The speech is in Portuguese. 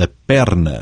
a perna.